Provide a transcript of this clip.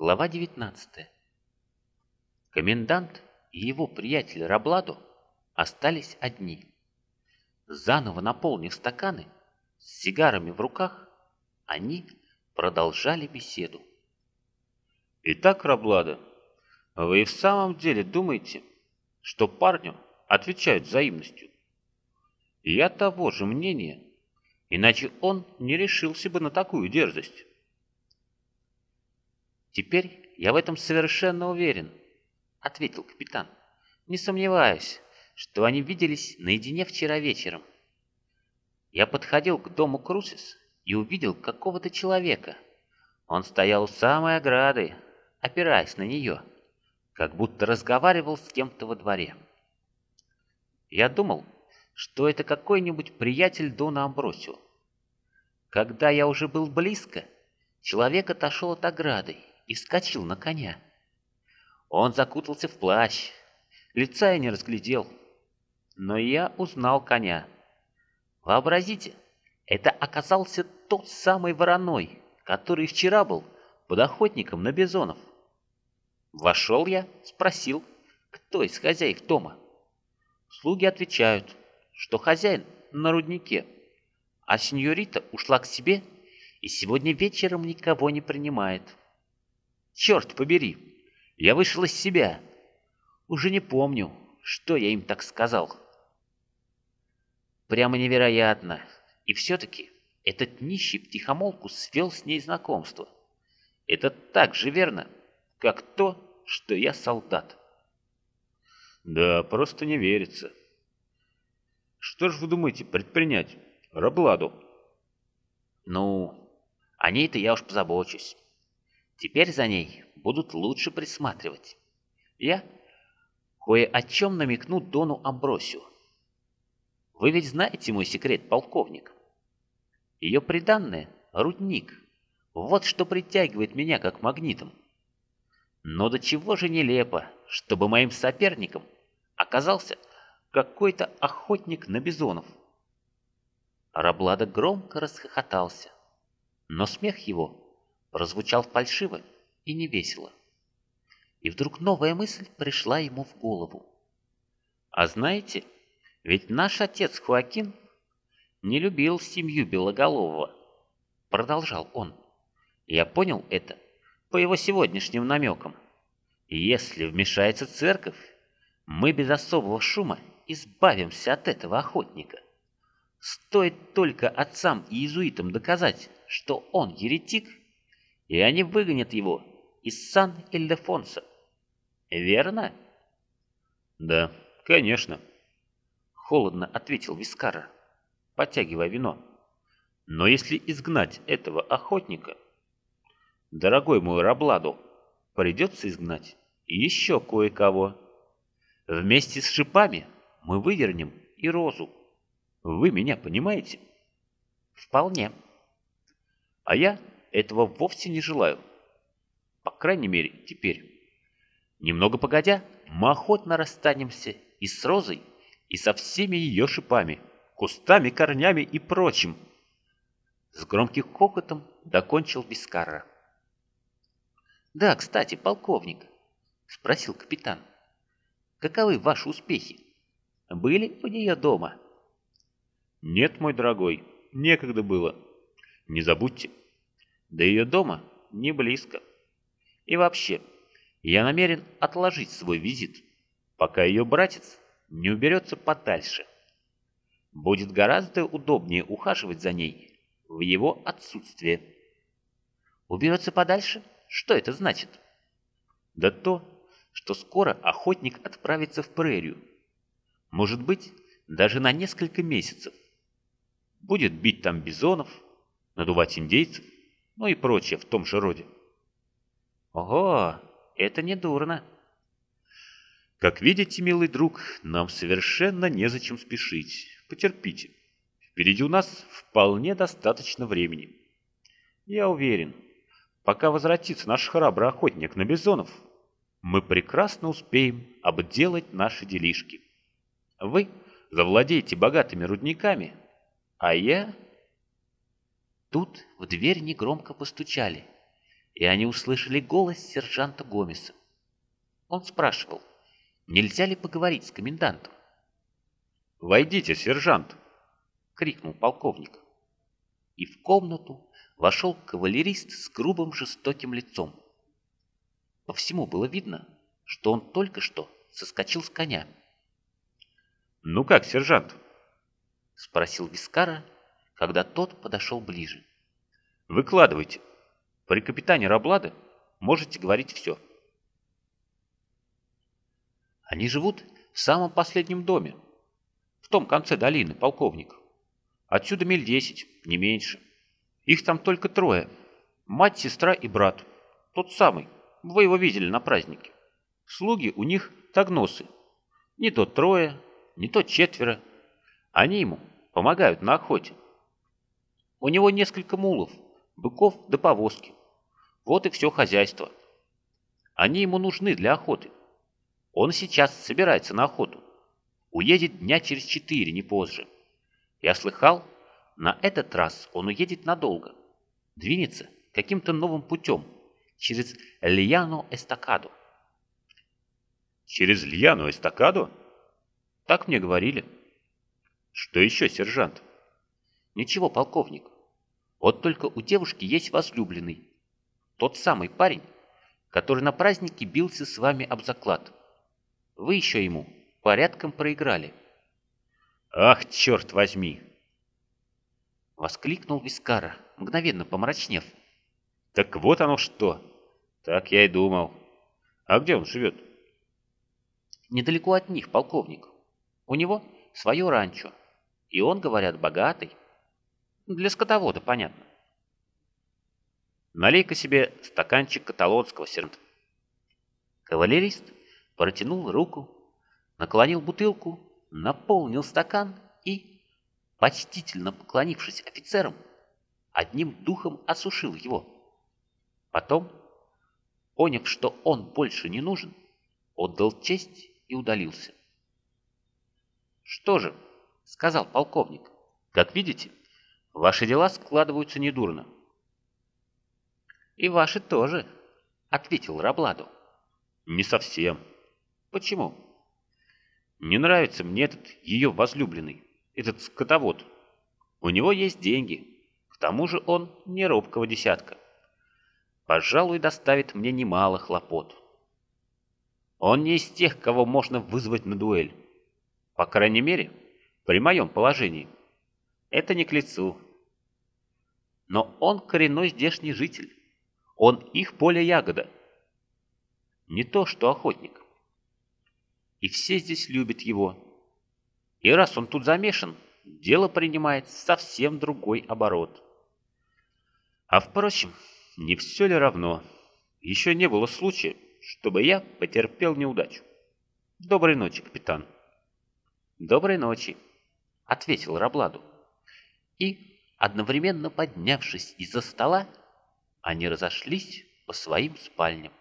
Глава 19. Комендант и его приятель Рабладо остались одни. Заново наполнив стаканы, с сигарами в руках, они продолжали беседу. «Итак, Рабладо, вы в самом деле думаете, что парню отвечают взаимностью?» «Я того же мнения, иначе он не решился бы на такую дерзость». «Теперь я в этом совершенно уверен», — ответил капитан. «Не сомневаюсь, что они виделись наедине вчера вечером. Я подходил к дому Крусис и увидел какого-то человека. Он стоял у самой ограды, опираясь на нее, как будто разговаривал с кем-то во дворе. Я думал, что это какой-нибудь приятель Дона Амбросио. Когда я уже был близко, человек отошел от ограды и вскочил на коня. Он закутался в плащ, лица я не разглядел, но я узнал коня. Вообразите, это оказался тот самый вороной, который вчера был под охотником на бизонов. Вошел я, спросил, кто из хозяев дома. Слуги отвечают, что хозяин на руднике, а сеньорита ушла к себе и сегодня вечером никого не принимает. Черт побери, я вышел из себя. Уже не помню, что я им так сказал. Прямо невероятно. И все-таки этот нищий втихомолку свел с ней знакомство. Это так же верно, как то, что я солдат. Да, просто не верится. Что ж вы думаете предпринять, Рабладу? Ну, о ней-то я уж позабочусь. Теперь за ней будут лучше присматривать. Я кое о чем намекну Дону Амбросию. Вы ведь знаете мой секрет, полковник? Ее приданное — рудник. Вот что притягивает меня как магнитом. Но до чего же нелепо, чтобы моим соперником оказался какой-то охотник на бизонов. Раблада громко расхохотался, но смех его прозвучал фальшиво и невесело. И вдруг новая мысль пришла ему в голову. А знаете, ведь наш отец Хуакин не любил семью Белоголового, продолжал он. Я понял это по его сегодняшним намекам. Если вмешается церковь, мы без особого шума избавимся от этого охотника. Стоит только отцам и иезуитам доказать, что он еретик, и они выгонят его из Сан-Ильдефонса. Верно? Да, конечно. Холодно ответил Вискара, подтягивая вино. Но если изгнать этого охотника, дорогой мой Рабладу, придется изгнать еще кое-кого. Вместе с шипами мы вывернем и розу. Вы меня понимаете? Вполне. А я этого вовсе не желаю. По крайней мере, теперь. Немного погодя, мы охотно расстанемся и с розой, и со всеми ее шипами, кустами, корнями и прочим. С громким кокотом докончил Бискара. «Да, кстати, полковник», — спросил капитан, — «каковы ваши успехи? Были у нее дома?» «Нет, мой дорогой, некогда было. Не забудьте, до ее дома не близко. И вообще, я намерен отложить свой визит, пока ее братец не уберется подальше. Будет гораздо удобнее ухаживать за ней в его отсутствие. Уберется подальше? Что это значит? Да то, что скоро охотник отправится в прерию. Может быть, даже на несколько месяцев. Будет бить там бизонов, надувать индейцев, ну и прочее в том же роде. Ого, это не дурно. Как видите, милый друг, нам совершенно незачем спешить. Потерпите. Впереди у нас вполне достаточно времени. Я уверен, пока возвратится наш храбрый охотник на бизонов, мы прекрасно успеем обделать наши делишки. Вы завладеете богатыми рудниками, а я Тут в дверь негромко постучали, и они услышали голос сержанта Гомеса. Он спрашивал, нельзя ли поговорить с комендантом. «Войдите, сержант!» — крикнул полковник. И в комнату вошел кавалерист с грубым жестоким лицом. По всему было видно, что он только что соскочил с коня. «Ну как, сержант?» — спросил Вискара, когда тот подошел ближе. «Выкладывайте. При капитане Раблада можете говорить все». «Они живут в самом последнем доме, в том конце долины, полковник. Отсюда миль десять, не меньше. Их там только трое. Мать, сестра и брат. Тот самый. Вы его видели на празднике. Слуги у них тагносы. Не то трое, не то четверо. Они ему помогают на охоте. У него несколько мулов, быков да повозки. Вот и все хозяйство. Они ему нужны для охоты. Он сейчас собирается на охоту. Уедет дня через четыре, не позже. Я слыхал, на этот раз он уедет надолго. Двинется каким-то новым путем, через Льяно-Эстакаду. Через Льяно-Эстакаду? Так мне говорили. Что еще, сержант? Ничего, полковник. Вот только у девушки есть возлюбленный. Тот самый парень, который на празднике бился с вами об заклад. Вы еще ему порядком проиграли. Ах, черт возьми! Воскликнул Вискара, мгновенно помрачнев. Так вот оно что! Так я и думал. А где он живет? Недалеко от них, полковник. У него свое ранчо. И он, говорят, богатый. Для скотовода, понятно. Налей-ка себе стаканчик каталонского сернта. Кавалерист протянул руку, наклонил бутылку, наполнил стакан и, почтительно поклонившись офицерам, одним духом осушил его. Потом, поняв, что он больше не нужен, отдал честь и удалился. «Что же?» — сказал полковник. «Как видите, ваши дела складываются недурно». «И ваши тоже», — ответил Рабладу. «Не совсем». «Почему?» «Не нравится мне этот ее возлюбленный, этот скотовод. У него есть деньги, к тому же он не робкого десятка. Пожалуй, доставит мне немало хлопот». Он не из тех, кого можно вызвать на дуэль. По крайней мере, при моем положении. Это не к лицу. Но он коренной здешний житель. Он их поле ягода. Не то, что охотник. И все здесь любят его. И раз он тут замешан, дело принимает совсем другой оборот. А впрочем, не все ли равно? Еще не было случая, чтобы я потерпел неудачу. Доброй ночи, капитан. Доброй ночи, ответил Рабладу. И, одновременно поднявшись из-за стола, они разошлись по своим спальням.